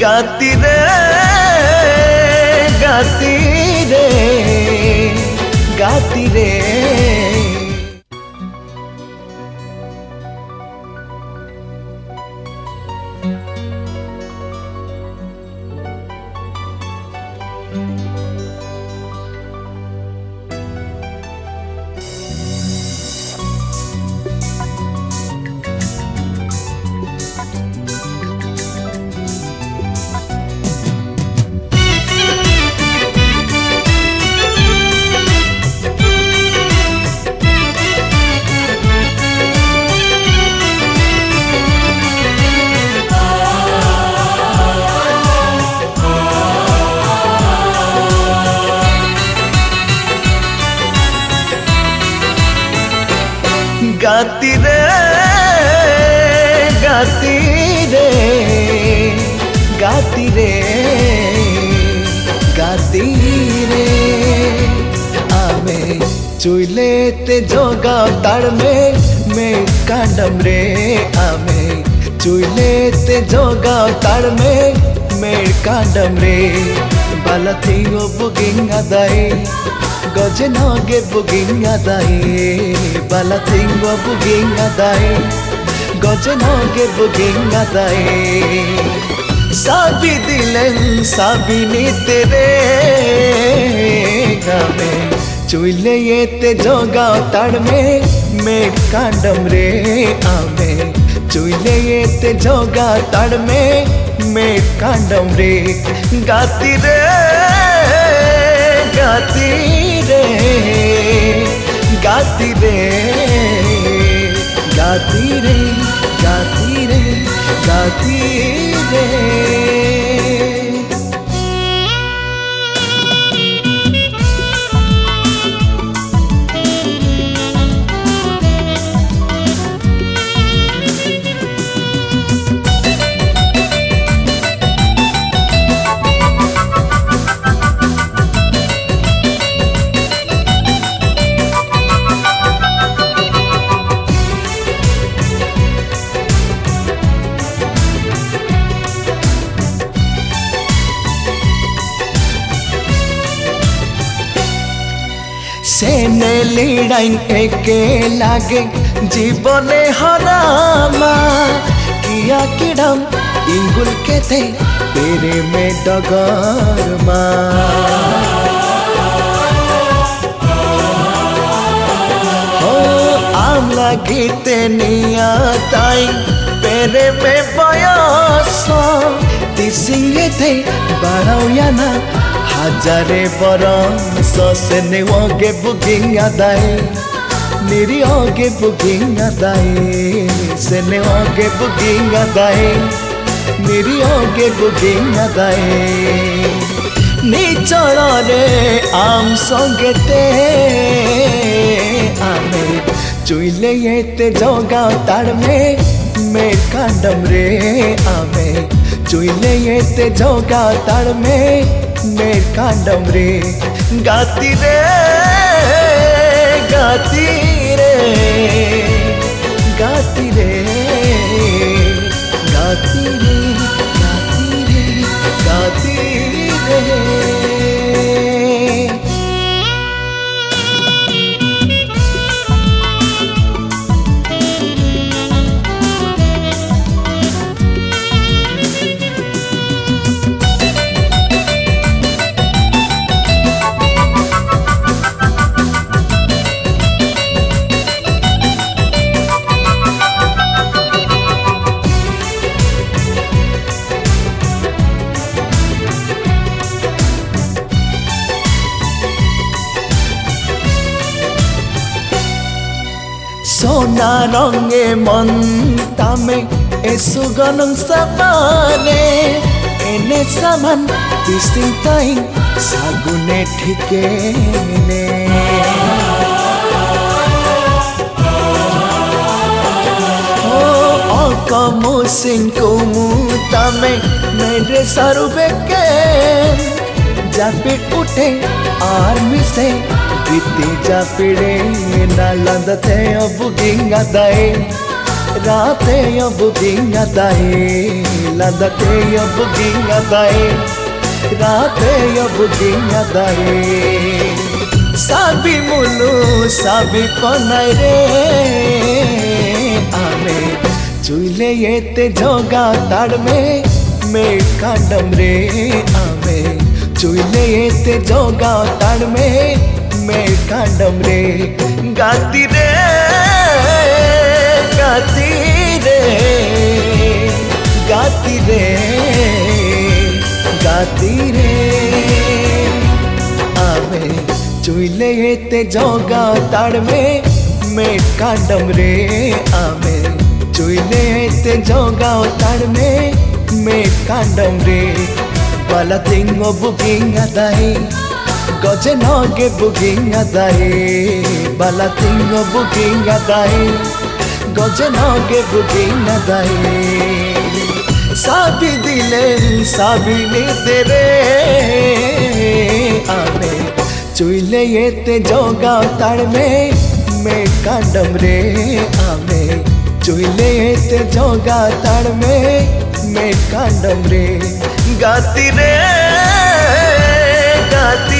ගතිරේ ගතිරේ ගතිරේ गाती रे गाती रे गाती रे गाती रे। आमे चुले ते जोगा ताड़ में मैं कांडम रे। आमे चुले ते जोगा ताड़ में मैं कांडम रे। बाला थिंगो बुगिंगा दाई। गजे नगे बुगिंगदाई बाला तिंग बुगिंगदाई गजे नगे बुगिंगदाई साबी दिलें साबिनी तेरे गावे चुईले ये ते जगाओ ताड़ में में कांडम रे आवे। चुईले ये ते जगाओ ताड़ में में कांडम रे गाती रे। गाती रे गाती रे गाती रे गाती रे गाती रे। সেনে লিড়াইন একে লাগে জীবনে হরামা কিয়া কিডম ইঙ্গুল কেতে তেরে মে ডগর মা ও আমলা গীতে নিয়া তাই পেরে মে বয়স তিসিঙেতে বাড়াউয়ানা हजारे बरसे नेगे बुकिंग आदाय निरीगे बुकिंग आदाय से नेगे बुकिंग आदाय निरीगे बुकिंग आदाय निचल आम संगे ते आम चुईले ये जगा तार में कांडम रे आम चुईले ये जगा तार मेर कांडम रे गाती रे। गाती रे गाती रे, गाती रे। সোনা রঙে মন তামে, এ সুগনং সাবানে, এনে সামান তিসিং তাই সাগুনে ঠিকে নে ও অকমু সিং কুমু তামে, মেরে সারুবেকে জাপিট উঠে আর মিশে बीतेजा पीड़े नालंदते अब गिंगा दाए। रात अब दाए लंदते अब गिंगा दाए। रात अब दाए। साबी मुलु, साबी पनाई रे। आमे चुले ये ते जोगा ताड़ में में कांडम रे। आमे चुले ये ते जोगा ताड़ में मैं कांडम रे। गाती रे गाती रे। गाती रे गाती रे। आवे चुईले ते जोगा ताड़ में, मैं कांडम रे। आवे चुईले ते जोगा ताड़ में, मैं कांडम रे। बाला तिंगो बुकिंग आता अदाई गजे नगे बुगिया दाए, बाला तिंग बुगिया दाए, गजे नगे बुगिया दाए। साथी दिले साबिने तेरे, आने चुइले ये ते जोगा तार में मैं कांडम रे आमे चुइले ये ते जोगा तार में मैं कांडम रे। गाती रे, गाती